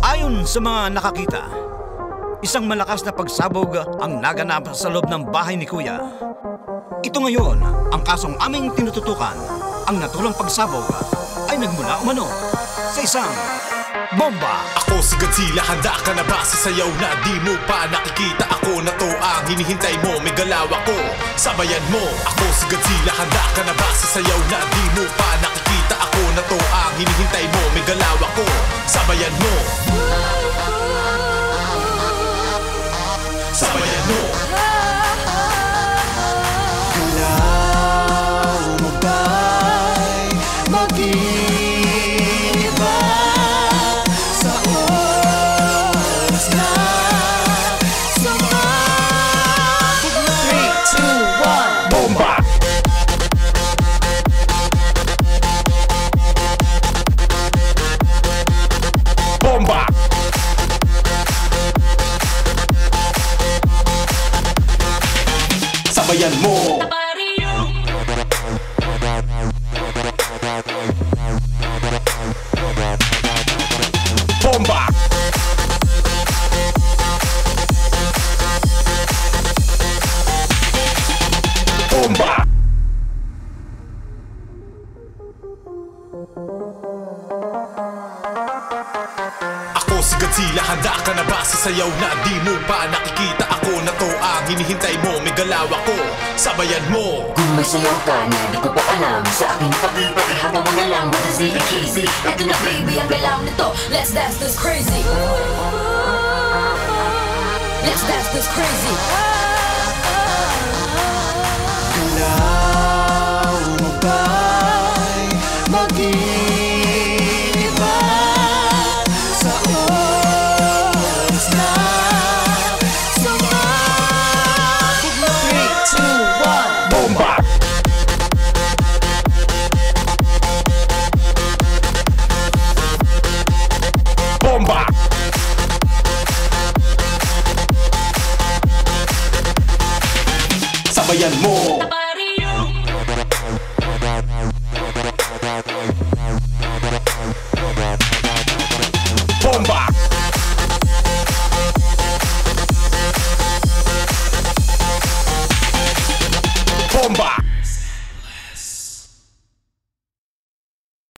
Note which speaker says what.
Speaker 1: Ayon sa mga nakakita, isang malakas na pagsabog ang naganap sa loob ng bahay ni Kuya. Ito ngayon ang kasong aming tinututukan. Ang natulang pagsabog ay nagmula umano sa isang bomba.
Speaker 2: Ako si Godzilla, handa ka na ba sa sayaw na di mo pa nakikita Ako na to ang hinihintay mo, may galaw ako Sabayan mo, ako si Godzilla, handa ka na ba sa sayaw na di mo pa nakikita Sabayan mo Sabayan Sabayan mo! Bomba! Bomba! Ako si Godzilla, handa ka na ba sa sayaw na di mo pa nakikita Ako to ang hinihintay mo, may galaw ako. Sabayan mo.
Speaker 3: Kung may sayaw ka na di ko pa alam. Sa akin pati-pati habang mga lang What is it easy? Ito na baby ang galaw nito. Let's dance this crazy. Let's dance this crazy.
Speaker 4: Galaw
Speaker 2: sabayan mo Bomba! Bomba!